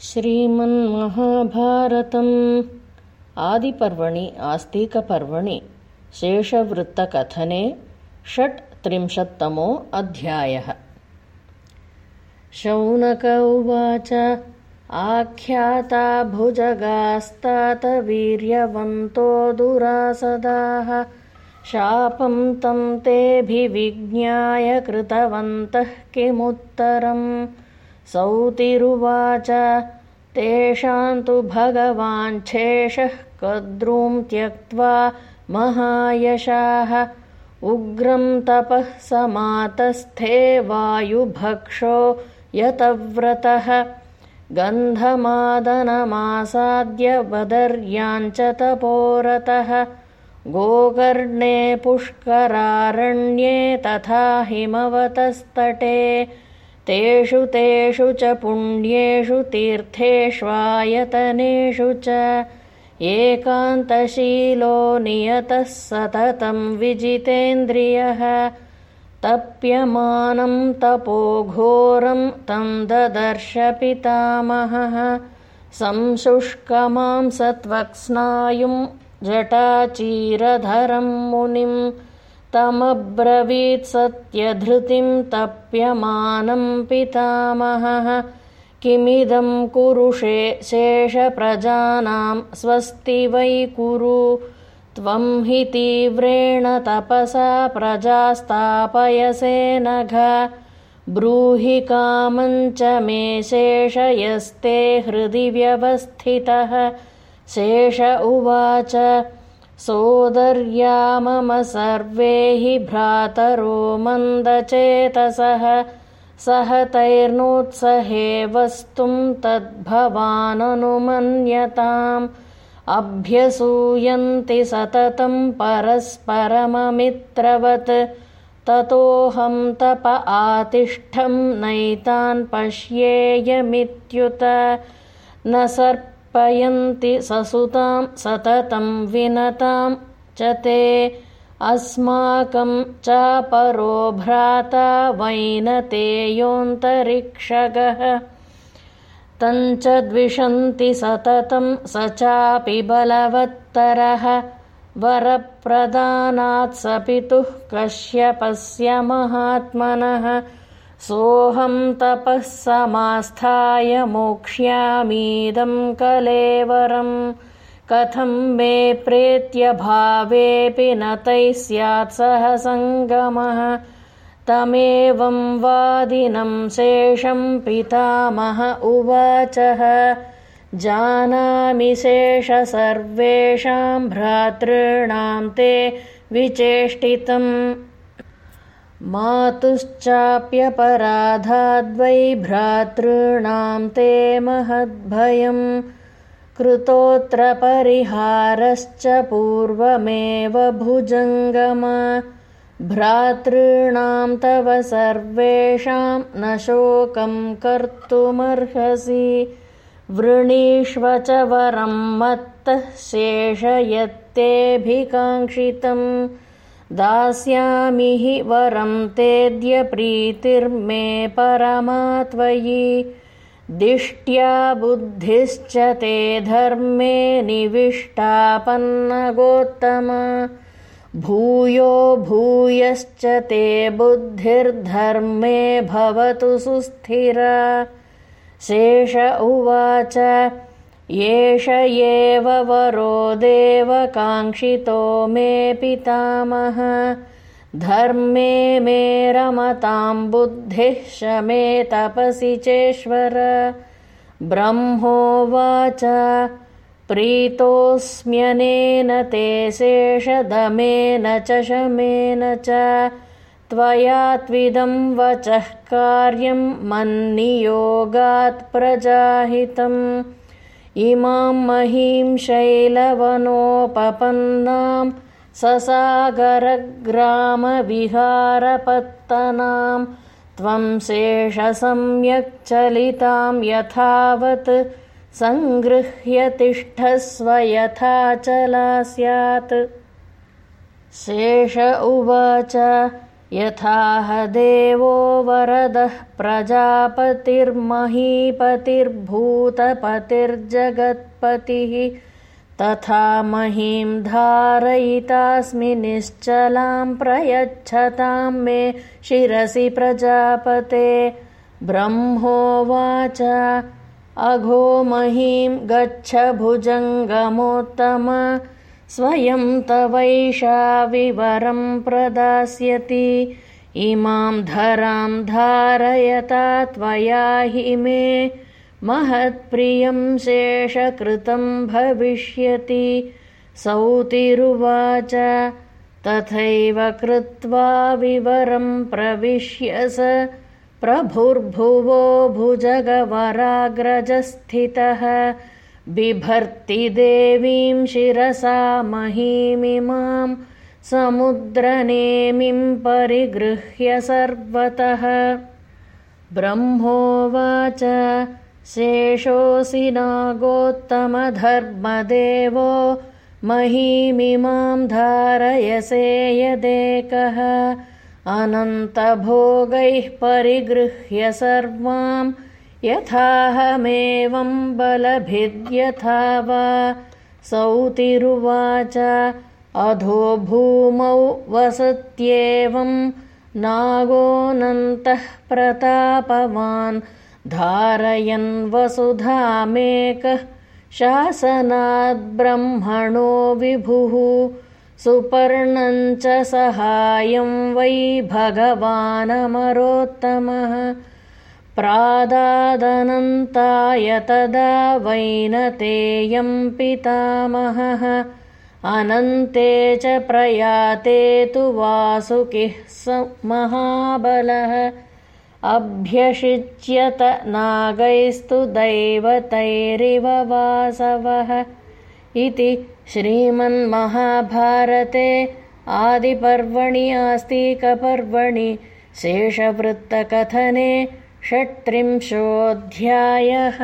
श्रीमन्महाभारतम्। आदिपर्वणि आस्तिकपर्वणि शेषवृत्तकथने षट्त्रिंशत्तमो अध्यायः। शौनक उवाच आख्याता भुजगास्तात वीर्यवन्तो दुरासदाः। शापं तं तेऽभिविज्ञाय कृतवन्तः किमुत्तरम् सौतिरुवाच। तेषां तु भगवाञ्छेषः कद्रूं त्यक्त्वा महायशाः। उग्रं तपः समातस्थे वायुभक्षो यतव्रतः। गन्धमादनमासाद्य बदर्याञ्च तपोरतः। गोकर्णे पुष्करारण्ये तथा हिमवतस्तटे तेषु तेषु च पुण्येषु तीर्थेष्वायतनेषु च एकान्तशीलो नियतः सततं विजितेन्द्रियः। तप्यमानं तपोघोरं तं ददर्श पितामहः। संशुष्कमां सत्वक्स्नायुं जटाचीरधरं मुनिम् तमब्रवीत्सत्यधृतिं तप्यमानं पितामहः। किमिदं कुरुषे शेषप्रजानां स्वस्ति वै कुरु? त्वं हि तीव्रेण तपसा प्रजास्तापयसे नघ ब्रूहि कामञ्च मे शेषयस्ते हृदि व्यवस्थितः। शेष उवाच सोदर्या मम सर्वे हि भ्रातरो मन्दचेतसः। सह तैर्नोत्सहे वस्तुं तद्भवाननुमन्यताम्। अभ्यसूयन्ति सततं परस्परममित्रवत्। ततोऽहं तप आतिष्ठं नैतान् पश्येयमित्युत। न सर्प पयन्ति ससुतां सततं विनतां च ते अस्माकं चापरो भ्राता वैनतेयोऽन्तरिक्षगः तञ्च द्विषन्ति सततं स चापि बलवत्तरः। वरप्रदानात् स पितुः कश्यपस्य महात्मनः सोऽहं तपः समास्थाय मोक्ष्यामीदं कलेवरं कथं मे प्रेत्यभावेऽपि न तैः स्यात् सह सङ्गमः। तमेवं वादिनं शेषं पितामह उवाचः। जानामि शेष सर्वेषां भ्रातॄणां ते विचेष्टितम् मातुश्चाप्यपराधाद्वै भ्रातॄणां ते महद्भयम् कृतोऽत्र परिहारश्च पूर्वमेव भुजङ्गम। भ्रातॄणां तव सर्वेषां न शोकं कर्तुमर्हसि। वृणीष्व च वरं मत्तः शेषयत्तेऽभिकाङ्क्षितम् दास्यामि हि वरं तेद्य प्रीतिर्मे परमात्वयि दिष्ट्या बुद्धिश्च ते धर्मे निविष्टापन्नगोत्तम। भूयो भूयश्च ते बुद्धिर्धर्मे भवतु सुस्थिरा। शेष उवाच एष एव वरो देवकाङ्क्षितो मे पितामह। धर्मे मे रमतां बुद्धिः शमे तपसि चेश्वर। ब्रह्मोवाच प्रीतोऽस्म्यनेन ते शेषदमेन च शमेन च। त्वया त्विदं वचः कार्यं मन्नियोगात् प्रजाहितम् इमां महीं शैलवनोपपन्नां ससागरग्रामविहारपत्तनां त्वं शेषसम्यक् यथावत् सङ्गृह्य तिष्ठस्व यथा चला स्यात्। शेष उवाच यथाह देवो वरदः प्रजापतिर्महीपतिर्भूतपतिर्जगत्पतिः तथा महीं धारयितास्मि निश्चलां प्रयच्छतां मे शिरसि प्रजापते। ब्रह्मोवाच अघो महीं गच्छ भुजङ्गमोत्तम स्वयं तवैषा विवरं प्रदास्यति। इमां धरां धारयता त्वया हि मे। महत्प्रियं शेषकृतं भविष्यति। सौतिरुवाच तथैव कृत्वा विवरं प्रविश्य स प्रभुर्भुवो भुजगवराग्रजस्थितः बिभर्ति देवीं शिरसा महीमिमां समुद्रनेमिं परिगृह्य सर्वतः। ब्रह्मोवाच शेषोऽसि नागोत्तमधर्मदेवो महीमिमां धारयसे यदेकः। अनन्तभोगैः परिगृह्य सर्वां यथाहमेवं बलभिद्यथा वा सौतिरुवाच अधो भूमौ वसत्येवं नागोऽनन्तः प्रतापवान्। धारयन् वसुधामेकः शासनाद्ब्रह्मणो विभुः। सुपर्णञ्च सहायं वै भगवानमरोत्तमः प्रादादनन्ताय तदा वैनतेयं पितामहः। अनन्ते च प्रयाते तु वासुकिः स महाबलः। अभ्यषिच्यत नागैस्तु दैवतैरिव वासवः। इति श्रीमन्महाभारते आदिपर्वणि आस्तिकपर्वणि शेषवृत्तकथने षट्त्रिंशोऽध्यायः